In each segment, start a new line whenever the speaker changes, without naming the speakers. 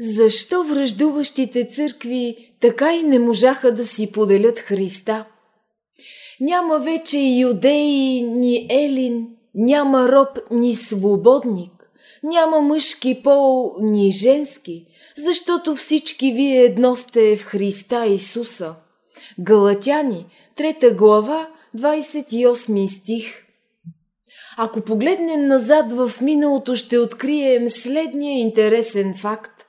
Защо връждуващите църкви така и не можаха да си поделят Христа? Няма вече юдеи ни елин, няма роб ни свободник, няма мъжки пол ни женски, защото всички вие едно сте в Христа Исуса. Галатяни, 3 глава, 28 стих. Ако погледнем назад в миналото, ще открием следния интересен факт.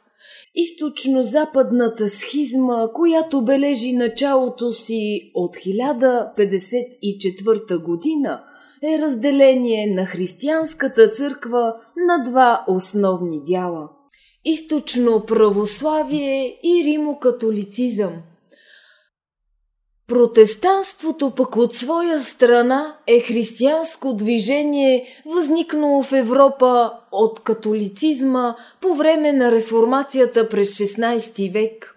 Източно-западната схизма, която бележи началото си от 1054 година, е разделение на християнската църква на два основни дяла – източно православие и римокатолицизъм – Протестанството пък от своя страна е християнско движение, възникнало в Европа от католицизма по време на реформацията през 16 век.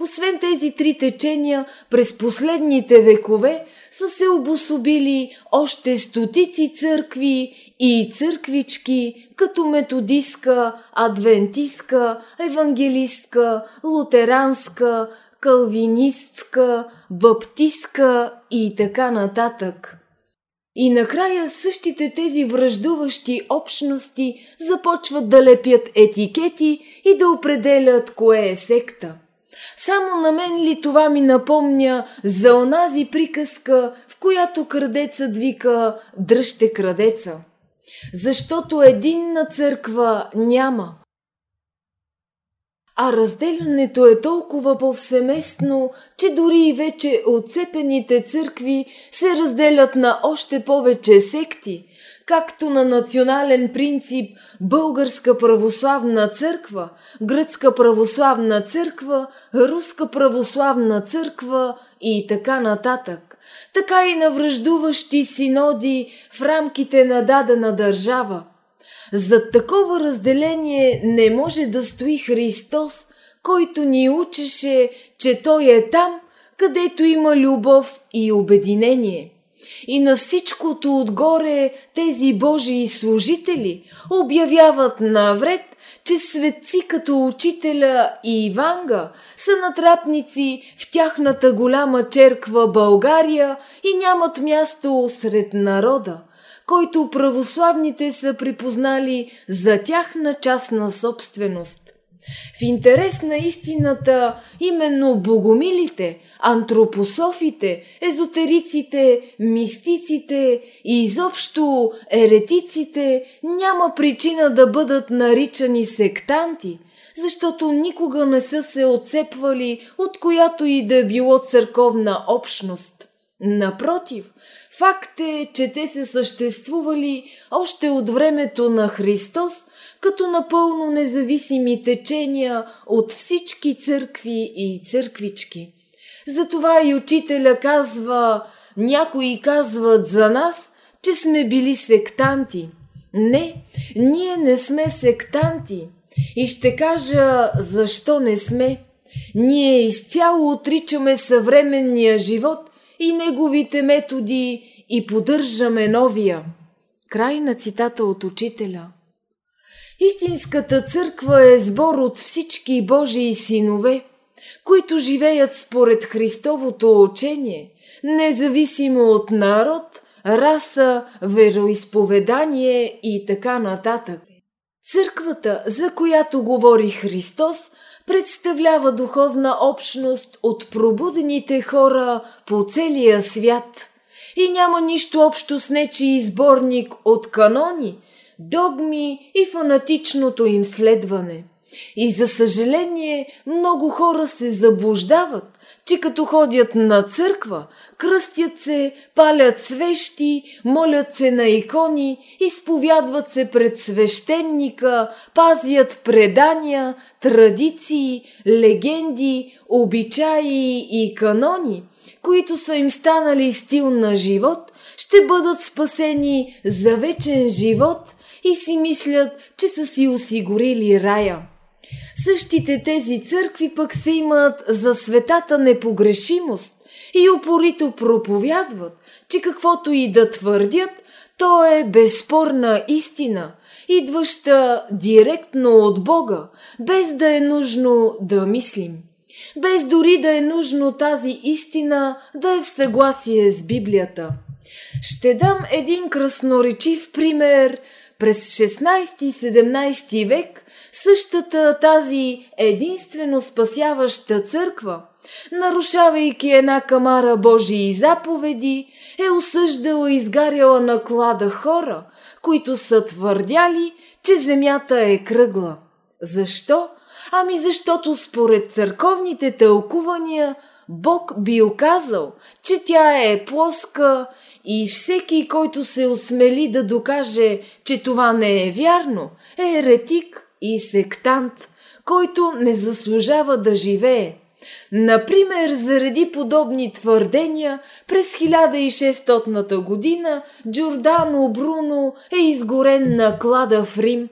Освен тези три течения, през последните векове са се обособили още стотици църкви и църквички, като методистка, адвентистка, евангелистка, лутеранска, калвинистка, баптистка и така нататък. И накрая същите тези връждуващи общности започват да лепят етикети и да определят кое е секта. Само на мен ли това ми напомня за онази приказка, в която крадецът вика «Дръжте крадеца». Защото единна църква няма – а разделянето е толкова повсеместно, че дори и вече отцепените църкви се разделят на още повече секти, както на национален принцип Българска православна църква, Гръцка православна църква, Руска православна църква и така нататък, така и на връждуващи синоди в рамките на дадена държава – за такова разделение не може да стои Христос, който ни учеше, че Той е там, където има любов и обединение. И на всичкото отгоре тези Божии служители обявяват навред, че светци като учителя и Иванга са натрапници в тяхната голяма черква България и нямат място сред народа – който православните са припознали за тяхна частна собственост. В интерес на истината, именно богомилите, антропософите, езотериците, мистиците и изобщо еретиците няма причина да бъдат наричани сектанти, защото никога не са се отцепвали от която и да е било църковна общност. Напротив, Факт е, че те са съществували още от времето на Христос като напълно независими течения от всички църкви и църквички. Затова и учителя казва, някои казват за нас, че сме били сектанти. Не, ние не сме сектанти. И ще кажа защо не сме. Ние изцяло отричаме съвременния живот – и неговите методи и поддържаме новия. Край на цитата от учителя. Истинската църква е сбор от всички Божии синове, които живеят според Христовото учение, независимо от народ, раса, вероисповедание и така нататък. Църквата, за която говори Христос, представлява духовна общност от пробудените хора по целия свят и няма нищо общо с нечи изборник от канони, догми и фанатичното им следване. И за съжаление много хора се заблуждават, че като ходят на църква, кръстят се, палят свещи, молят се на икони, изповядват се пред свещеника, пазят предания, традиции, легенди, обичаи и канони, които са им станали стил на живот, ще бъдат спасени за вечен живот и си мислят, че са си осигурили рая. Същите тези църкви пък се имат за светата непогрешимост и упорито проповядват, че каквото и да твърдят, то е безспорна истина идваща директно от Бога, без да е нужно да мислим, без дори да е нужно тази истина да е в съгласие с Библията. Ще дам един красноречив пример през 16-17 век същата тази единствено спасяваща църква, нарушавайки една камара Божии заповеди, е осъждала и изгаряла на клада хора, които са твърдяли, че земята е кръгла. Защо? Ами защото според църковните тълкувания Бог би оказал, че тя е плоска и всеки, който се осмели да докаже, че това не е вярно, е еретик и сектант, който не заслужава да живее. Например, заради подобни твърдения, през 1600 година Джордано Бруно е изгорен на клада в Рим.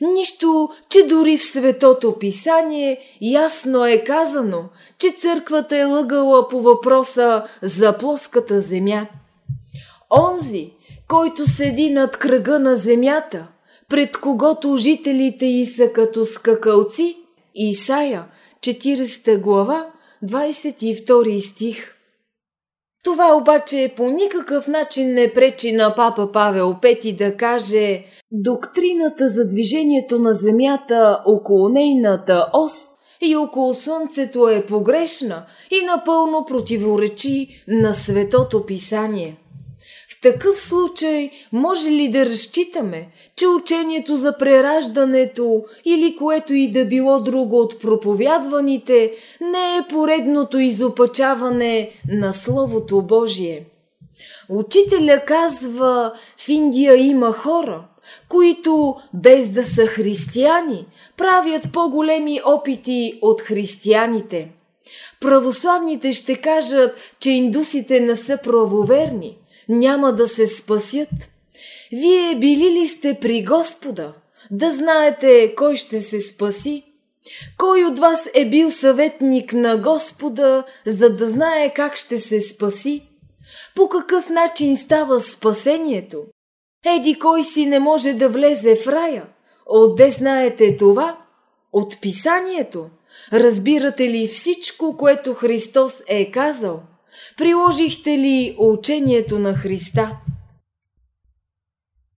Нищо, че дори в Светото писание ясно е казано, че църквата е лъгала по въпроса за плоската земя. Онзи, който седи над кръга на земята, пред когото жителите й са като скакалци, Исая, 40 глава, 22 стих. Това обаче по никакъв начин не пречи на папа Павел Пети да каже Доктрината за движението на Земята около нейната ос и около Слънцето е погрешна и напълно противоречи на Светото Писание. Такъв случай може ли да разчитаме, че учението за прераждането или което и да било друго от проповядваните не е поредното изопачаване на Словото Божие? Учителя казва, в Индия има хора, които, без да са християни, правят по-големи опити от християните. Православните ще кажат, че индусите не са правоверни – няма да се спасят? Вие били ли сте при Господа? Да знаете кой ще се спаси? Кой от вас е бил съветник на Господа, за да знае как ще се спаси? По какъв начин става спасението? Еди кой си не може да влезе в рая? Отде знаете това? От писанието. Разбирате ли всичко, което Христос е казал? Приложихте ли учението на Христа?